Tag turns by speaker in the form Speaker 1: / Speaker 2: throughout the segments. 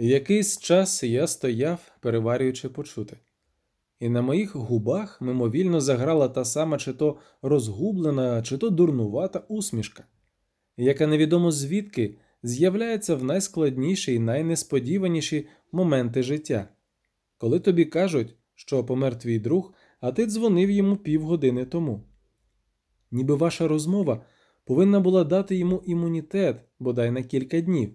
Speaker 1: Якийсь час я стояв, переварюючи почути, і на моїх губах мимовільно заграла та сама чи то розгублена, чи то дурнувата усмішка, яка невідомо звідки з'являється в найскладніші і найнесподіваніші моменти життя, коли тобі кажуть, що помер твій друг, а ти дзвонив йому півгодини тому. Ніби ваша розмова повинна була дати йому імунітет бодай на кілька днів.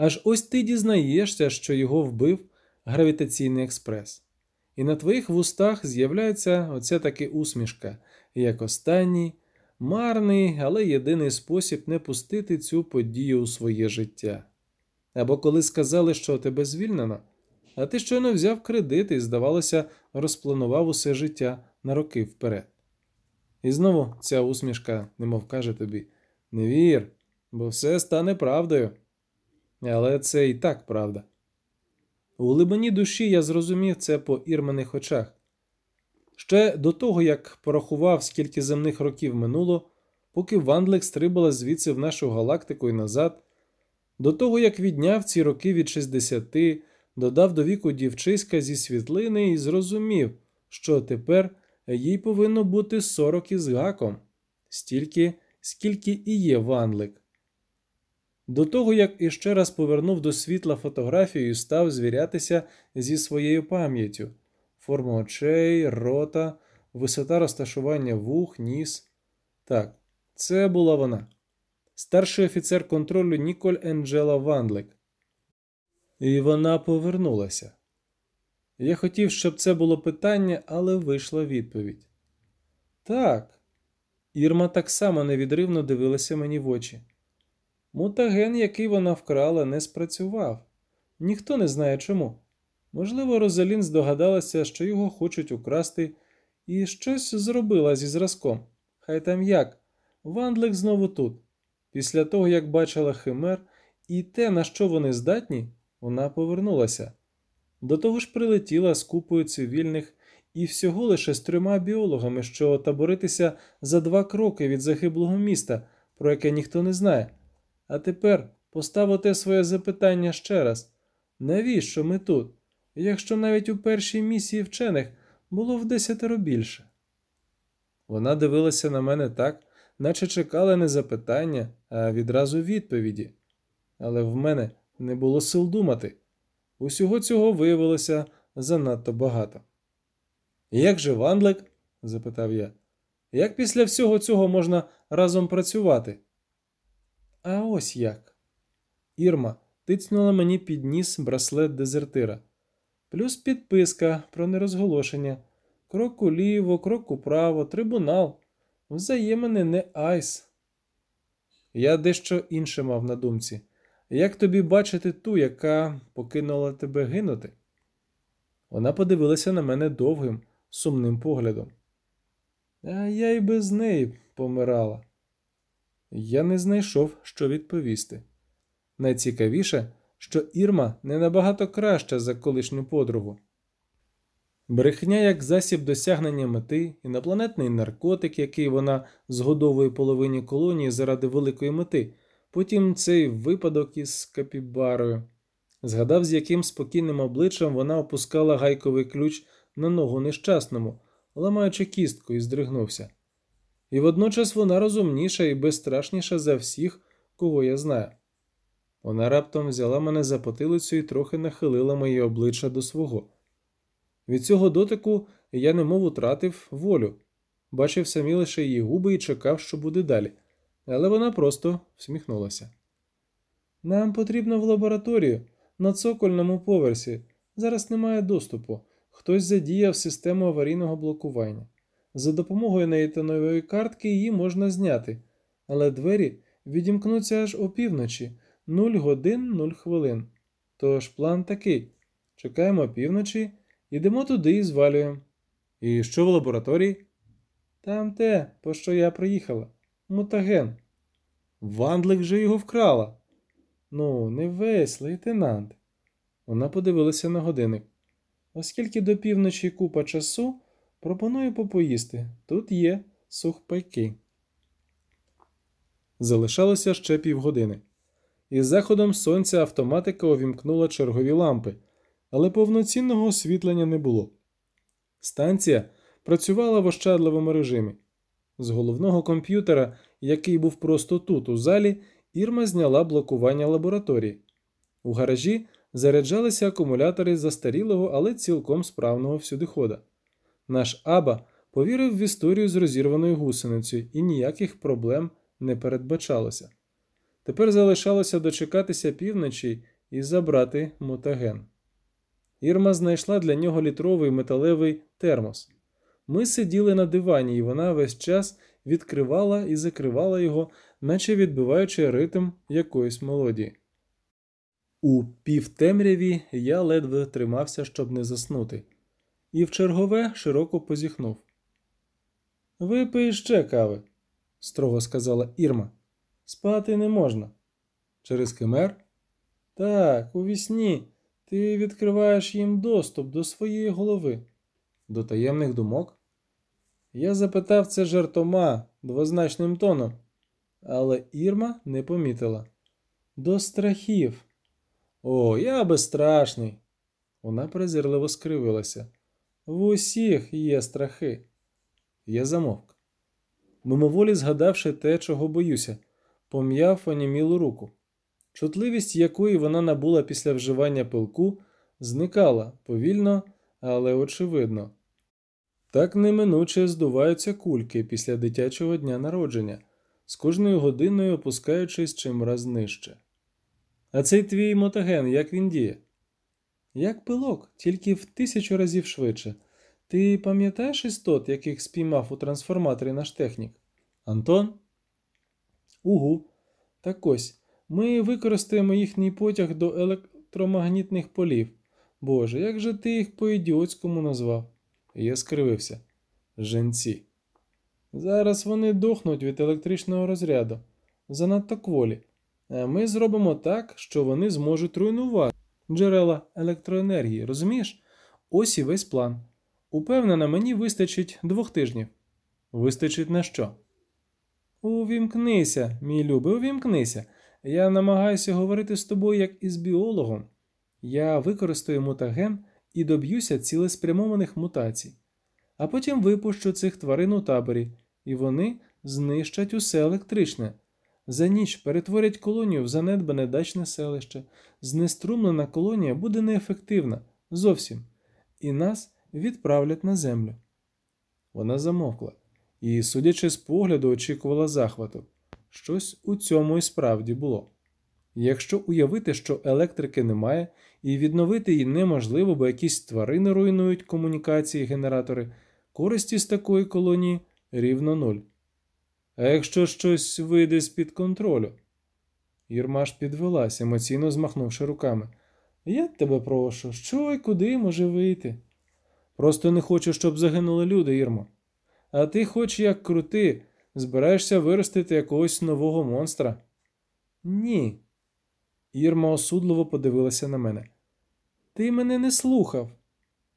Speaker 1: Аж ось ти дізнаєшся, що його вбив гравітаційний експрес, і на твоїх вустах з'являється оця таки усмішка, як останній, марний, але єдиний спосіб не пустити цю подію у своє життя. Або коли сказали, що тебе звільнено, а ти щойно взяв кредит і, здавалося, розпланував усе життя на роки вперед. І знову ця усмішка немов каже тобі не вір, бо все стане правдою. Але це і так правда. У глибині душі я зрозумів це по ірмених очах. Ще до того, як порахував, скільки земних років минуло, поки Вандлик стрибала звідси в нашу галактику і назад, до того, як відняв ці роки від 60, додав до віку дівчиська зі світлини і зрозумів, що тепер їй повинно бути 40 із гаком, стільки, скільки і є Ванлик. До того, як іще раз повернув до світла фотографію і став звірятися зі своєю пам'яттю форма очей, рота, висота розташування вух, ніс. Так, це була вона. Старший офіцер контролю Ніколь Енджела Вандлик. І вона повернулася. Я хотів, щоб це було питання, але вийшла відповідь. Так. Ірма так само невідривно дивилася мені в очі. Мутаген, який вона вкрала, не спрацював. Ніхто не знає чому. Можливо, Розалін здогадалася, що його хочуть украсти, і щось зробила зі зразком. Хай там як. Вандлик знову тут. Після того, як бачила химер, і те, на що вони здатні, вона повернулася. До того ж прилетіла з купою цивільних і всього лише з трьома біологами, що таборитися за два кроки від загиблого міста, про яке ніхто не знає. А тепер поставити своє запитання ще раз навіщо ми тут, якщо навіть у першій місії вчених було в десятеро більше? Вона дивилася на мене так, наче чекала не запитання, а відразу відповіді. Але в мене не було сил думати. Усього цього виявилося занадто багато. Як же Вандлик? запитав я. Як після всього цього можна разом працювати? А ось як. Ірма тицнула мені під ніс браслет дезертира, плюс підписка про нерозголошення, крок уліво, крок управо, трибунал, взаємини не айс. Я дещо інше мав на думці. Як тобі бачити ту, яка покинула тебе гинути? Вона подивилася на мене довгим, сумним поглядом. А я й без неї помирала. Я не знайшов, що відповісти. Найцікавіше, що Ірма не набагато краща за колишню подругу. Брехня як засіб досягнення мети, інопланетний наркотик, який вона згодовує половині колонії заради великої мети, потім цей випадок із капібарою. Згадав, з яким спокійним обличчям вона опускала гайковий ключ на ногу нещасному, ламаючи кістку, і здригнувся. І водночас вона розумніша і безстрашніша за всіх, кого я знаю. Вона раптом взяла мене за потилицю і трохи нахилила моє обличчя до свого. Від цього дотику я немов утратив волю, бачив самі лише її губи і чекав, що буде далі, але вона просто всміхнулася. Нам потрібно в лабораторію на цокольному поверсі. Зараз немає доступу. Хтось задіяв систему аварійного блокування. За допомогою нейтанової картки її можна зняти, але двері відімкнуться аж опівночі 0 годин 0 хвилин. Тож план такий: чекаємо опівночі, йдемо туди і звалюємо. І що в лабораторії? Там те, по що я приїхала. Мутаген. Вандлик же його вкрала. Ну, не весь, лейтенант. Вона подивилася на годинник. Оскільки до півночі купа часу, пропоную попоїсти. Тут є сухпайки. Залишалося ще півгодини. Із заходом сонця автоматика увімкнула чергові лампи, але повноцінного освітлення не було. Станція працювала в ощадливому режимі. З головного комп'ютера, який був просто тут, у залі, Ірма зняла блокування лабораторії. У гаражі заряджалися акумулятори застарілого, але цілком справного всюдихода. Наш Аба повірив в історію з розірваною гусеницею і ніяких проблем не передбачалося. Тепер залишалося дочекатися півночі і забрати мутаген. Ірма знайшла для нього літровий металевий термос. Ми сиділи на дивані, і вона весь час відкривала і закривала його, наче відбиваючи ритм якоїсь мелодії. У півтемряві я ледве тримався, щоб не заснути, і в чергове широко позіхнув. Випий ще кави, строго сказала Ірма. Спати не можна. Через кемер? Так, у вісні ти відкриваєш їм доступ до своєї голови, до таємних думок. Я запитав це жартома двозначним тоном, але Ірма не помітила. До страхів. О, я безстрашний. Вона презирливо скривилася. В усіх є страхи. Я замовк. Мимоволі згадавши те, чого боюся, пом'яв онімілу руку. Чутливість якої вона набула після вживання пилку, зникала повільно, але очевидно. Так неминуче здуваються кульки після дитячого дня народження, з кожною годиною опускаючись чимраз нижче. А цей твій мотоген, як він діє? Як пилок, тільки в тисячу разів швидше. Ти пам'ятаєш істот, яких спіймав у трансформаторі наш технік? Антон? Угу. Так ось. Ми використаємо їхній потяг до електромагнітних полів. Боже, як же ти їх по-ідіотському назвав? Я скривився. Женці. Зараз вони дохнуть від електричного розряду. Занадто кволі. А ми зробимо так, що вони зможуть руйнувати джерела електроенергії. Розумієш? Ось і весь план. Упевнена, мені вистачить двох тижнів. Вистачить на що? Увімкнися, мій любий, увімкнися. Я намагаюся говорити з тобою як із біологом. Я використаю мутаген і доб'юся цілеспрямованих мутацій, а потім випущу цих тварин у таборі, і вони знищать усе електричне. За ніч перетворять колонію в занедбане дачне селище. Знеструмлена колонія буде неефективна зовсім, і нас відправлять на землю. Вона замовкла і, судячи з погляду, очікувала захвату. Щось у цьому і справді було. Якщо уявити, що електрики немає, і відновити її неможливо, бо якісь тварини руйнують комунікації генератори, користі з такої колонії рівно нуль. А якщо щось вийде з-під контролю? Єрма ж підвелась, емоційно змахнувши руками. Я тебе прошу, що і куди може вийти? Просто не хочу, щоб загинули люди, Ірмо. А ти, хоч як крути, збираєшся виростити якогось нового монстра? Ні. Ірма осудливо подивилася на мене. Ти мене не слухав.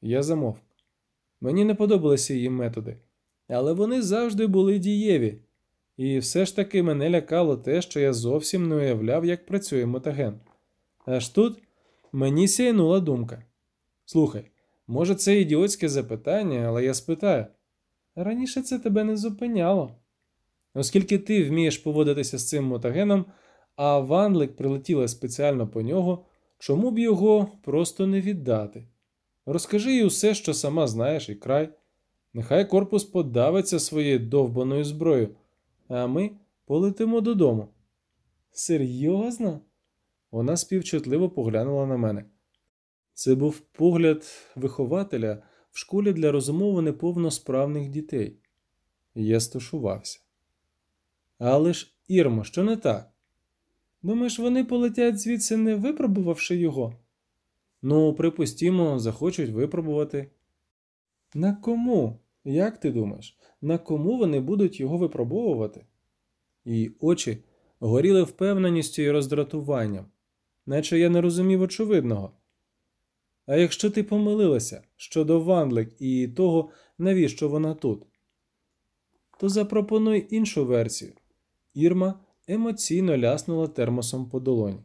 Speaker 1: Я замовк. Мені не подобалися її методи, але вони завжди були дієві. І все ж таки мене лякало те, що я зовсім не уявляв, як працює мотоген. Аж тут мені сяйнула думка. Слухай, може, це ідіотське запитання, але я спитаю. Раніше це тебе не зупиняло. Оскільки ти вмієш поводитися з цим мотогеном, а Ванлик прилетіла спеціально по нього, чому б його просто не віддати? Розкажи їй усе, що сама знаєш, і край. Нехай корпус подавиться своєю довбаною зброєю, а ми полетимо додому. Серйозно? Вона співчутливо поглянула на мене. Це був погляд вихователя в школі для розумово неповносправних дітей. Я стушувався. Але ж, Ірмо, що не так? Думаєш, вони полетять звідси, не випробувавши його? Ну, припустімо, захочуть випробувати. На кому? Як ти думаєш, на кому вони будуть його випробовувати? Її очі горіли впевненістю і роздратуванням, наче я не розумів очевидного. А якщо ти помилилася щодо Ванлик і того, навіщо вона тут, то запропонуй іншу версію. Ірма емоційно ляснула термосом по долоні.